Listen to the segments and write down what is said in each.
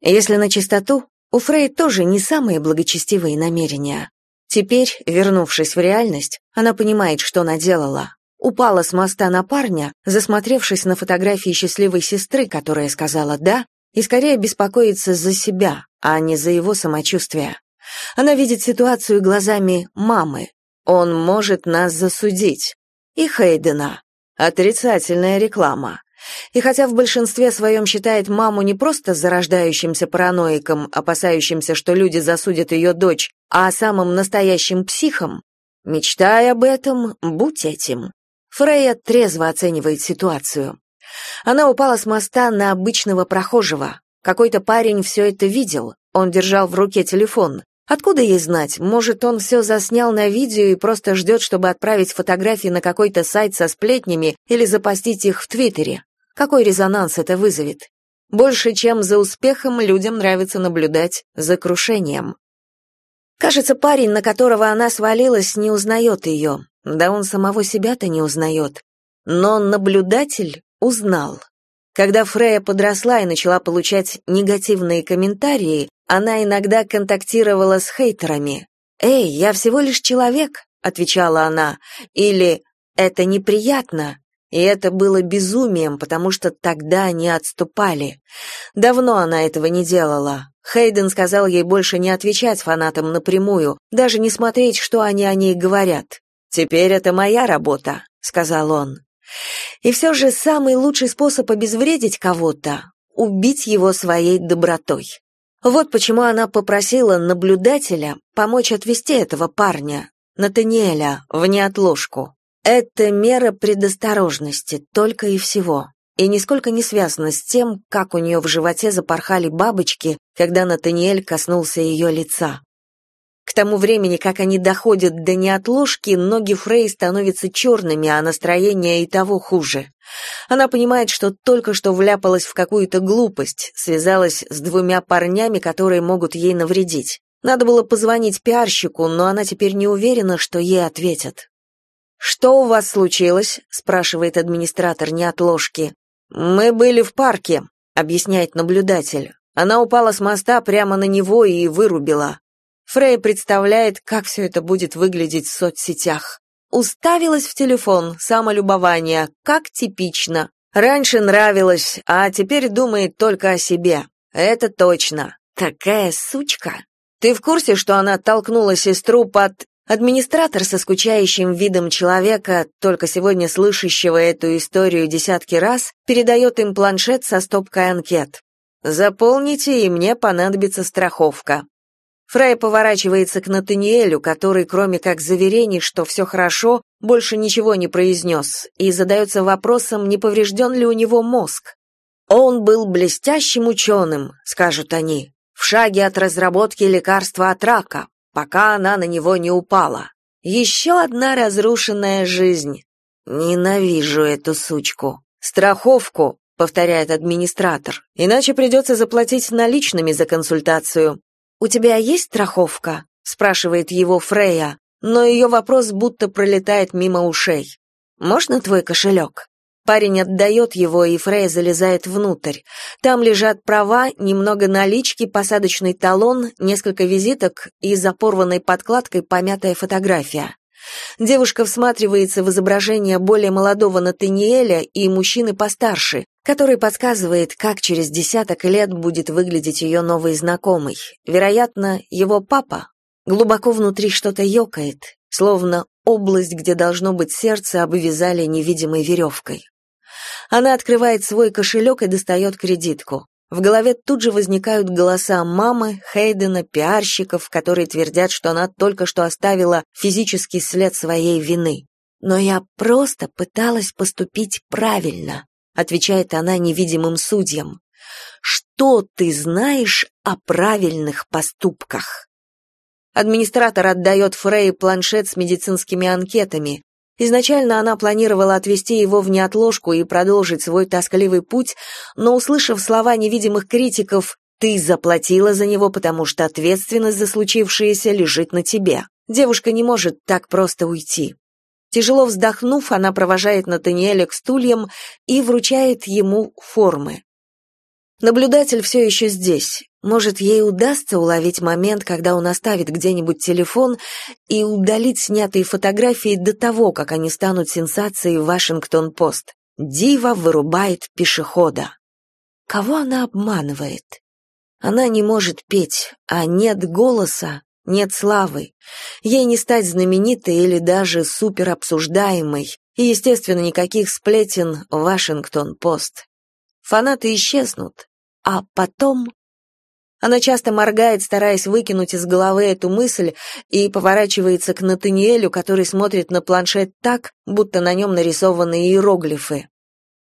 Если на чистоту, у Фрей тоже не самые благочестивые намерения. Теперь, вернувшись в реальность, она понимает, что наделала. Упала с моста на парня, засмотревшись на фотографии счастливой сестры, которая сказала «да», и скорее беспокоится за себя, а не за его самочувствие. Она видит ситуацию глазами мамы. Он может нас засудить. И Хейдена. Отрицательная реклама. И хотя в большинстве своем считает маму не просто зарождающимся параноиком, опасающимся, что люди засудят ее дочь, а самым настоящим психом, мечтай об этом, будь этим. Фрейя трезво оценивает ситуацию. Она упала с моста на обычного прохожего. Какой-то парень все это видел. Он держал в руке телефон. Откуда ей знать? Может, он все заснял на видео и просто ждет, чтобы отправить фотографии на какой-то сайт со сплетнями или запостить их в Твиттере. Какой резонанс это вызовет? Больше, чем за успехом, людям нравится наблюдать за крушением. Кажется, парень, на которого она свалилась, не узнает ее. Да он самого себя-то не узнает. Но наблюдатель узнал. Когда Фрея подросла и начала получать негативные комментарии, она иногда контактировала с хейтерами. «Эй, я всего лишь человек», — отвечала она, или «это неприятно», и это было безумием, потому что тогда они отступали. Давно она этого не делала. Хейден сказал ей больше не отвечать фанатам напрямую, даже не смотреть, что они о ней говорят. «Теперь это моя работа», — сказал он. И все же самый лучший способ обезвредить кого-то — убить его своей добротой. Вот почему она попросила наблюдателя помочь отвести этого парня, Натаниэля, в неотложку. Это мера предосторожности, только и всего. И нисколько не связано с тем, как у нее в животе запорхали бабочки, когда Натаниэль коснулся ее лица. К тому времени, как они доходят до неотложки, ноги Фрей становятся черными, а настроение и того хуже. Она понимает, что только что вляпалась в какую-то глупость, связалась с двумя парнями, которые могут ей навредить. Надо было позвонить пиарщику, но она теперь не уверена, что ей ответят. «Что у вас случилось?» — спрашивает администратор неотложки. «Мы были в парке», — объясняет наблюдатель. Она упала с моста прямо на него и вырубила. Фрей представляет, как все это будет выглядеть в соцсетях. Уставилась в телефон, самолюбование, как типично. Раньше нравилось, а теперь думает только о себе. Это точно. Такая сучка. Ты в курсе, что она толкнула сестру под... Администратор со скучающим видом человека, только сегодня слышащего эту историю десятки раз, передает им планшет со стопкой анкет. «Заполните, и мне понадобится страховка. Фрай поворачивается к Натаниэлю, который, кроме как заверений, что все хорошо, больше ничего не произнес, и задается вопросом, не поврежден ли у него мозг. «Он был блестящим ученым», — скажут они, «в шаге от разработки лекарства от рака, пока она на него не упала. Еще одна разрушенная жизнь. Ненавижу эту сучку. Страховку, повторяет администратор. Иначе придется заплатить наличными за консультацию. «У тебя есть страховка?» — спрашивает его Фрея, но ее вопрос будто пролетает мимо ушей. «Можно твой кошелек?» Парень отдает его, и Фрея залезает внутрь. Там лежат права, немного налички, посадочный талон, несколько визиток и за порванной подкладкой помятая фотография. Девушка всматривается в изображение более молодого Натаниэля и мужчины постарше, который подсказывает, как через десяток лет будет выглядеть ее новый знакомый. Вероятно, его папа. Глубоко внутри что-то ёкает, словно область, где должно быть сердце, обвязали невидимой веревкой. Она открывает свой кошелек и достает кредитку. В голове тут же возникают голоса мамы, Хейдена, пиарщиков, которые твердят, что она только что оставила физический след своей вины. Но я просто пыталась поступить правильно отвечает она невидимым судьям. Что ты знаешь о правильных поступках? Администратор отдает Фрей планшет с медицинскими анкетами. Изначально она планировала отвезти его в неотложку и продолжить свой тоскливый путь, но, услышав слова невидимых критиков «ты заплатила за него, потому что ответственность за случившееся лежит на тебе», девушка не может так просто уйти. Тяжело вздохнув, она провожает Натаниэля к стульям и вручает ему формы. Наблюдатель все еще здесь. Может, ей удастся уловить момент, когда он оставит где-нибудь телефон и удалить снятые фотографии до того, как они станут сенсацией в Вашингтон-Пост. Дива вырубает пешехода. Кого она обманывает? Она не может петь, а нет голоса, нет славы. Ей не стать знаменитой или даже суперобсуждаемой, и, естественно, никаких сплетен Вашингтон-Пост. Фанаты исчезнут, а потом... Она часто моргает, стараясь выкинуть из головы эту мысль, и поворачивается к Натаниэлю, который смотрит на планшет так, будто на нем нарисованы иероглифы.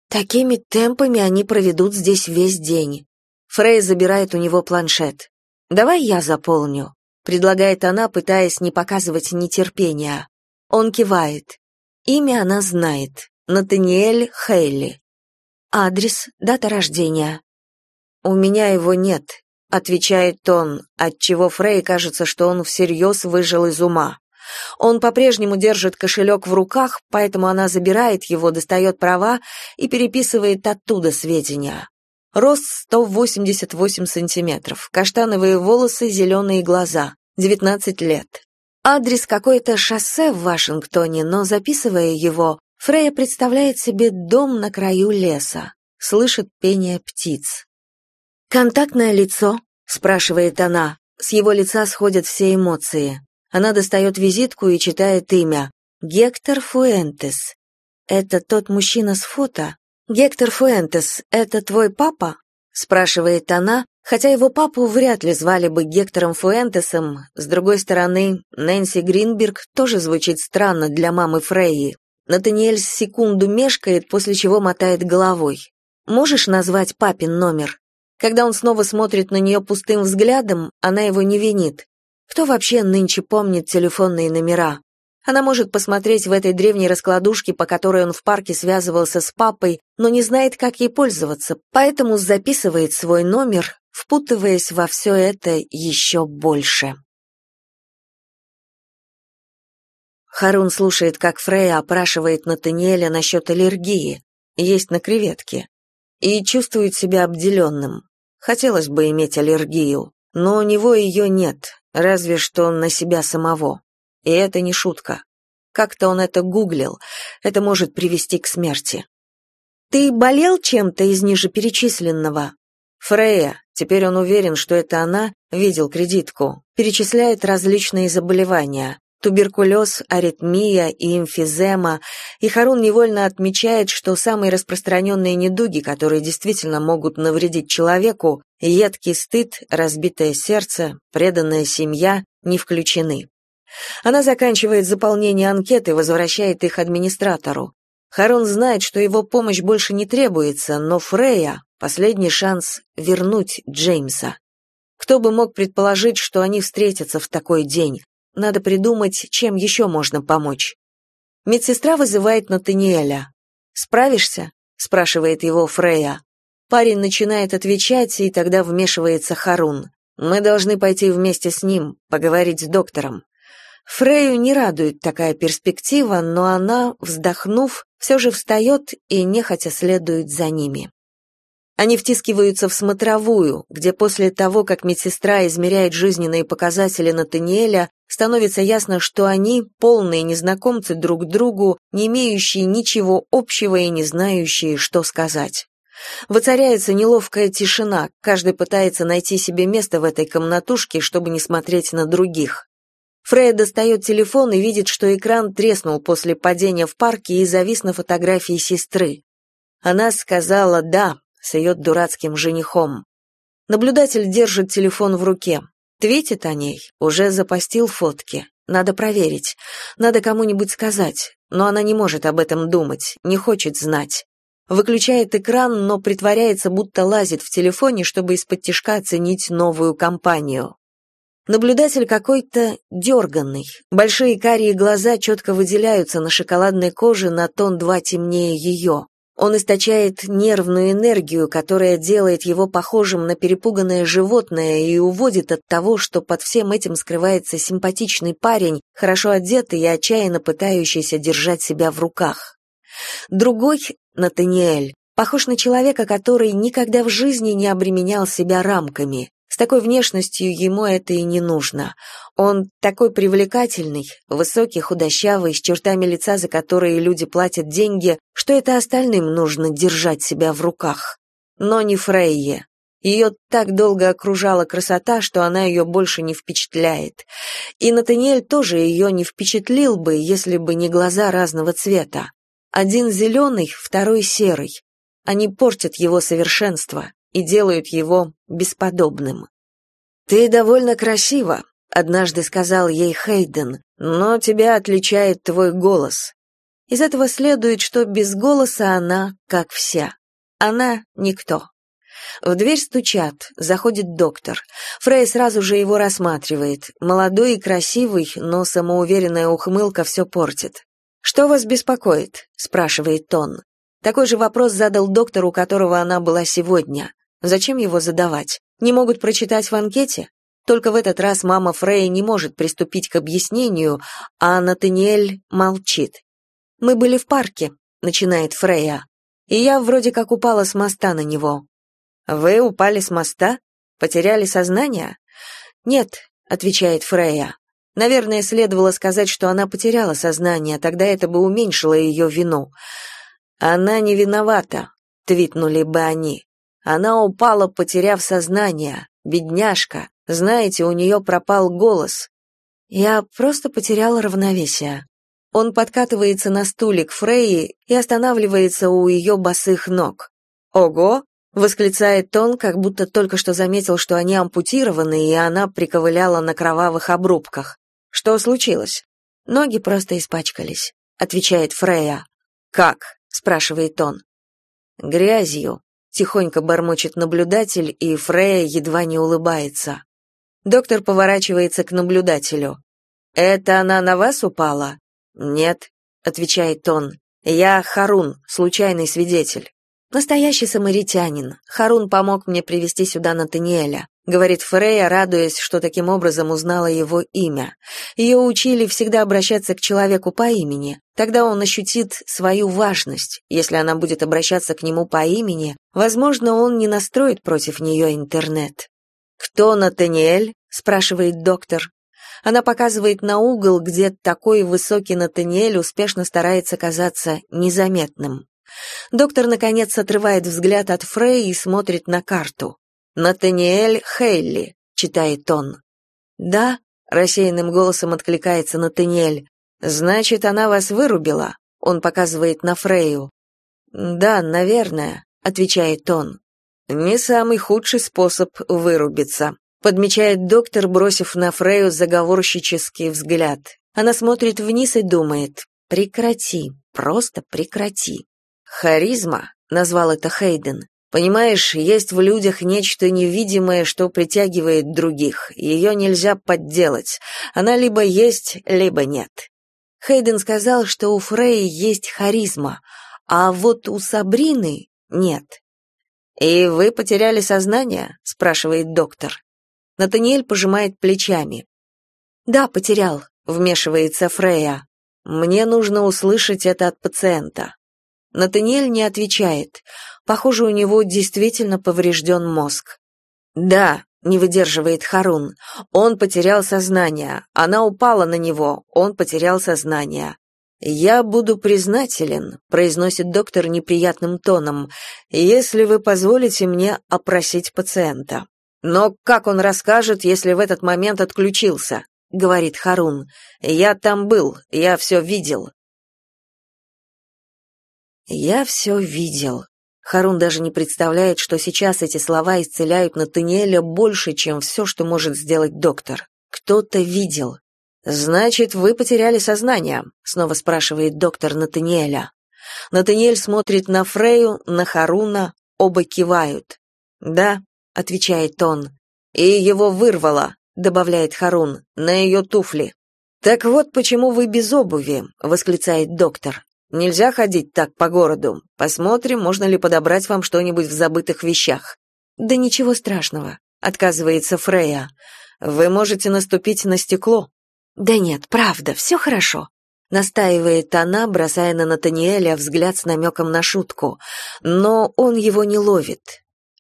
Такими темпами они проведут здесь весь день. Фрей забирает у него планшет. «Давай я заполню», — предлагает она, пытаясь не показывать нетерпения. Он кивает. Имя она знает. Натаниэль Хейли. Адрес, дата рождения. «У меня его нет», — отвечает он, отчего Фрей кажется, что он всерьез выжил из ума. Он по-прежнему держит кошелек в руках, поэтому она забирает его, достает права и переписывает оттуда сведения. Рост 188 сантиметров, каштановые волосы, зеленые глаза, 19 лет. Адрес какое-то шоссе в Вашингтоне, но записывая его, Фрея представляет себе дом на краю леса, слышит пение птиц. «Контактное лицо?» — спрашивает она. С его лица сходят все эмоции. Она достает визитку и читает имя. Гектор Фуэнтес. Это тот мужчина с фото? Гектор Фуэнтес, это твой папа? спрашивает она, хотя его папу вряд ли звали бы Гектором Фуэнтесом. С другой стороны, Нэнси Гринберг тоже звучит странно для мамы Фрейи. Натаниэль секунду мешкает, после чего мотает головой. Можешь назвать папин номер? Когда он снова смотрит на нее пустым взглядом, она его не винит. Кто вообще нынче помнит телефонные номера? Она может посмотреть в этой древней раскладушке, по которой он в парке связывался с папой, но не знает, как ей пользоваться, поэтому записывает свой номер, впутываясь во все это еще больше. Харун слушает, как Фрея опрашивает Натаниэля насчет аллергии, есть на креветки, и чувствует себя обделенным. Хотелось бы иметь аллергию, но у него ее нет, разве что на себя самого. И это не шутка. Как-то он это гуглил. Это может привести к смерти. Ты болел чем-то из нижеперечисленного? Фрея, теперь он уверен, что это она, видел кредитку, перечисляет различные заболевания. Туберкулез, аритмия и эмфизема, и Харун невольно отмечает, что самые распространенные недуги, которые действительно могут навредить человеку, едкий стыд, разбитое сердце, преданная семья, не включены. Она заканчивает заполнение анкеты и возвращает их администратору. Харон знает, что его помощь больше не требуется, но Фрея — последний шанс вернуть Джеймса. Кто бы мог предположить, что они встретятся в такой день? Надо придумать, чем еще можно помочь. Медсестра вызывает Натаниэля. «Справишься?» — спрашивает его Фрея. Парень начинает отвечать, и тогда вмешивается Харун. «Мы должны пойти вместе с ним, поговорить с доктором». Фрею не радует такая перспектива, но она, вздохнув, все же встает и нехотя следует за ними. Они втискиваются в смотровую, где после того, как медсестра измеряет жизненные показатели Натаниэля, становится ясно, что они полные незнакомцы друг другу, не имеющие ничего общего и не знающие, что сказать. Воцаряется неловкая тишина, каждый пытается найти себе место в этой комнатушке, чтобы не смотреть на других. Фрейя достает телефон и видит, что экран треснул после падения в парке и завис на фотографии сестры. Она сказала «да» с ее дурацким женихом. Наблюдатель держит телефон в руке. Твитит о ней, уже запостил фотки. Надо проверить, надо кому-нибудь сказать, но она не может об этом думать, не хочет знать. Выключает экран, но притворяется, будто лазит в телефоне, чтобы из-под тишка оценить новую компанию. Наблюдатель какой-то дерганный. Большие карие глаза четко выделяются на шоколадной коже на тон два темнее ее. Он источает нервную энергию, которая делает его похожим на перепуганное животное и уводит от того, что под всем этим скрывается симпатичный парень, хорошо одетый и отчаянно пытающийся держать себя в руках. Другой, Натаниэль, похож на человека, который никогда в жизни не обременял себя рамками Такой внешностью ему это и не нужно. Он такой привлекательный, высокий, худощавый, с чертами лица, за которые люди платят деньги, что это остальным нужно держать себя в руках. Но не Фрейе. Ее так долго окружала красота, что она ее больше не впечатляет. И Натаниэль тоже ее не впечатлил бы, если бы не глаза разного цвета. Один зеленый, второй серый. Они портят его совершенство и делают его бесподобным. «Ты довольно красива», — однажды сказал ей Хейден, «но тебя отличает твой голос». Из этого следует, что без голоса она как вся. Она никто. В дверь стучат, заходит доктор. Фрей сразу же его рассматривает. Молодой и красивый, но самоуверенная ухмылка все портит. «Что вас беспокоит?» — спрашивает он. Такой же вопрос задал доктор, у которого она была сегодня. Зачем его задавать? Не могут прочитать в анкете? Только в этот раз мама Фрея не может приступить к объяснению, а Натаниэль молчит. «Мы были в парке», — начинает Фрея, «и я вроде как упала с моста на него». «Вы упали с моста? Потеряли сознание?» «Нет», — отвечает Фрея. Наверное, следовало сказать, что она потеряла сознание, тогда это бы уменьшило ее вину. «Она не виновата», — твитнули бы они. «Она упала, потеряв сознание. Бедняжка. Знаете, у нее пропал голос». «Я просто потеряла равновесие». Он подкатывается на стуле к Фрейи и останавливается у ее босых ног. «Ого!» — восклицает он, как будто только что заметил, что они ампутированы, и она приковыляла на кровавых обрубках. «Что случилось?» «Ноги просто испачкались», — отвечает Фрея. «Как?» спрашивает он. Грязью, тихонько бормочет наблюдатель, и Фрея едва не улыбается. Доктор поворачивается к наблюдателю. Это она на вас упала? Нет, отвечает он. Я Харун, случайный свидетель. Настоящий самаритянин. Харун помог мне привести сюда Натаниэля говорит Фрея, радуясь, что таким образом узнала его имя. Ее учили всегда обращаться к человеку по имени. Тогда он ощутит свою важность. Если она будет обращаться к нему по имени, возможно, он не настроит против нее интернет. «Кто Натаниэль?» — спрашивает доктор. Она показывает на угол, где такой высокий Натаниэль успешно старается казаться незаметным. Доктор, наконец, отрывает взгляд от Фрей и смотрит на карту. «Натаниэль Хейли», — читает он. «Да», — рассеянным голосом откликается Натаниэль. «Значит, она вас вырубила?» — он показывает на Фрею. «Да, наверное», — отвечает он. «Не самый худший способ вырубиться», — подмечает доктор, бросив на Фрею заговорщический взгляд. Она смотрит вниз и думает «Прекрати, просто прекрати». «Харизма», — назвал это Хейден, Понимаешь, есть в людях нечто невидимое, что притягивает других. Ее нельзя подделать. Она либо есть, либо нет. Хейден сказал, что у Фрей есть харизма, а вот у Сабрины нет. «И вы потеряли сознание?» — спрашивает доктор. Натаниэль пожимает плечами. «Да, потерял», — вмешивается Фрея. «Мне нужно услышать это от пациента». Натаниэль не отвечает. Похоже, у него действительно поврежден мозг. Да, не выдерживает Харун. Он потерял сознание. Она упала на него. Он потерял сознание. Я буду признателен, произносит доктор неприятным тоном, если вы позволите мне опросить пациента. Но как он расскажет, если в этот момент отключился? говорит Харун. Я там был, я все видел. Я все видел. Харун даже не представляет, что сейчас эти слова исцеляют Натаниэля больше, чем все, что может сделать доктор. Кто-то видел. «Значит, вы потеряли сознание?» — снова спрашивает доктор Натаниэля. Натаниэль смотрит на Фрею, на Харуна, оба кивают. «Да», — отвечает он. «И его вырвало», — добавляет Харун, — «на ее туфли». «Так вот почему вы без обуви», — восклицает доктор. Нельзя ходить так по городу. Посмотрим, можно ли подобрать вам что-нибудь в забытых вещах. Да ничего страшного, отказывается Фрея. Вы можете наступить на стекло. Да нет, правда, все хорошо. Настаивает она, бросая на Натаниэля взгляд с намеком на шутку. Но он его не ловит.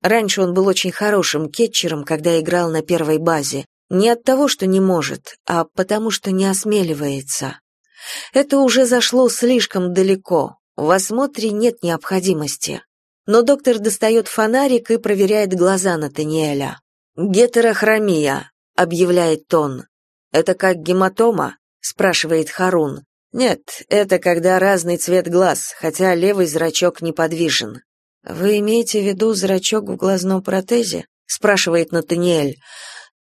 Раньше он был очень хорошим кетчером, когда играл на первой базе. Не от того, что не может, а потому что не осмеливается. Это уже зашло слишком далеко. В осмотре нет необходимости. Но доктор достает фонарик и проверяет глаза Натаниэля. «Гетерохромия», — объявляет он. «Это как гематома?» — спрашивает Харун. «Нет, это когда разный цвет глаз, хотя левый зрачок неподвижен». «Вы имеете в виду зрачок в глазном протезе?» — спрашивает Натаниэль.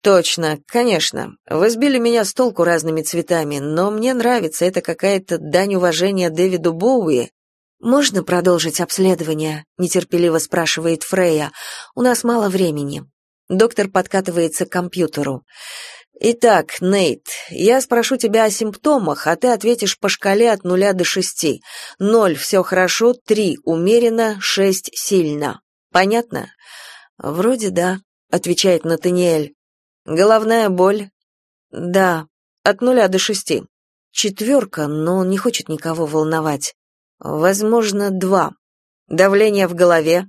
«Точно, конечно. Вы сбили меня с толку разными цветами, но мне нравится, это какая-то дань уважения Дэвиду Боуи». «Можно продолжить обследование?» — нетерпеливо спрашивает Фрея. «У нас мало времени». Доктор подкатывается к компьютеру. Итак, Нейт, я спрошу тебя о симптомах, а ты ответишь по шкале от нуля до шести. Ноль — все хорошо, три — умеренно, шесть — сильно. Понятно? Вроде да, отвечает Натаниэль. Головная боль? Да, от нуля до шести. Четверка, но не хочет никого волновать. Возможно, два. Давление в голове?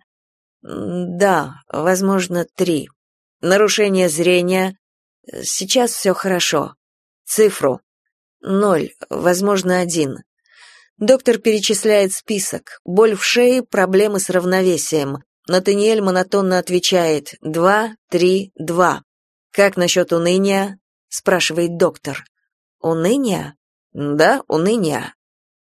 Да, возможно, три. Нарушение зрения? Сейчас все хорошо. Цифру. Ноль, возможно, один. Доктор перечисляет список. Боль в шее, проблемы с равновесием. Натаниэль монотонно отвечает «два, три, два». «Как насчет уныния?» — спрашивает доктор. «Уныние?» «Да, уныние».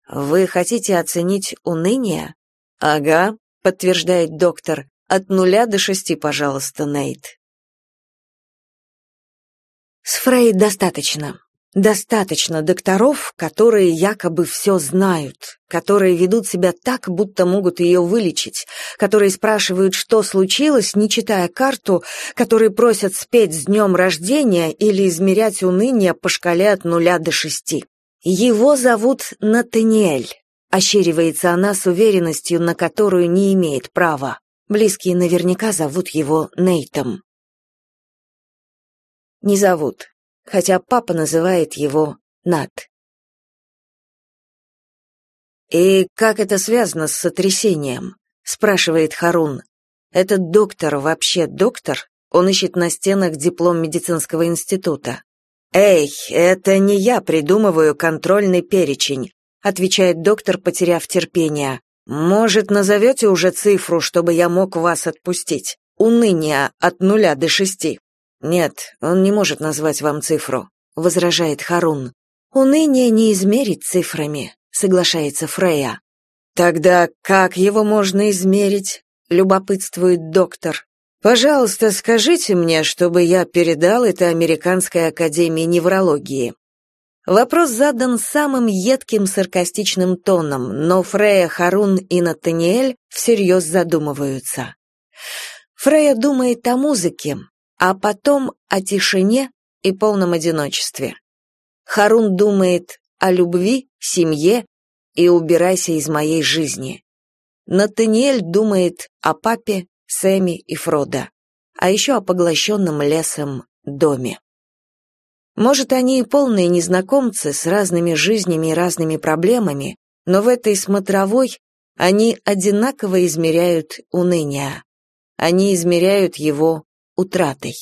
«Вы хотите оценить уныние?» «Ага», — подтверждает доктор. «От нуля до шести, пожалуйста, Нейт». С Фрей достаточно. Достаточно докторов, которые якобы все знают, которые ведут себя так, будто могут ее вылечить, которые спрашивают, что случилось, не читая карту, которые просят спеть с днем рождения или измерять уныние по шкале от нуля до шести. Его зовут Натаниэль. Ощеривается она с уверенностью, на которую не имеет права. Близкие наверняка зовут его Нейтом не зовут, хотя папа называет его Нат. «И как это связано с сотрясением?» — спрашивает Харун. «Этот доктор вообще доктор? Он ищет на стенах диплом медицинского института». «Эй, это не я придумываю контрольный перечень», — отвечает доктор, потеряв терпение. «Может, назовете уже цифру, чтобы я мог вас отпустить? Уныние от нуля до шести». Нет, он не может назвать вам цифру, возражает Харун. Уныние не измерить цифрами, соглашается Фрея. Тогда как его можно измерить? любопытствует доктор. Пожалуйста, скажите мне, чтобы я передал это Американской академии неврологии. Вопрос задан самым едким саркастичным тоном, но Фрея, Харун и Натаниэль всерьез задумываются. Фрея думает о музыке, а потом о тишине и полном одиночестве. Харун думает о любви, семье и убирайся из моей жизни. Натаниэль думает о папе, Сэме и Фродо, а еще о поглощенном лесом доме. Может, они и полные незнакомцы с разными жизнями и разными проблемами, но в этой смотровой они одинаково измеряют уныние. Они измеряют его утратой.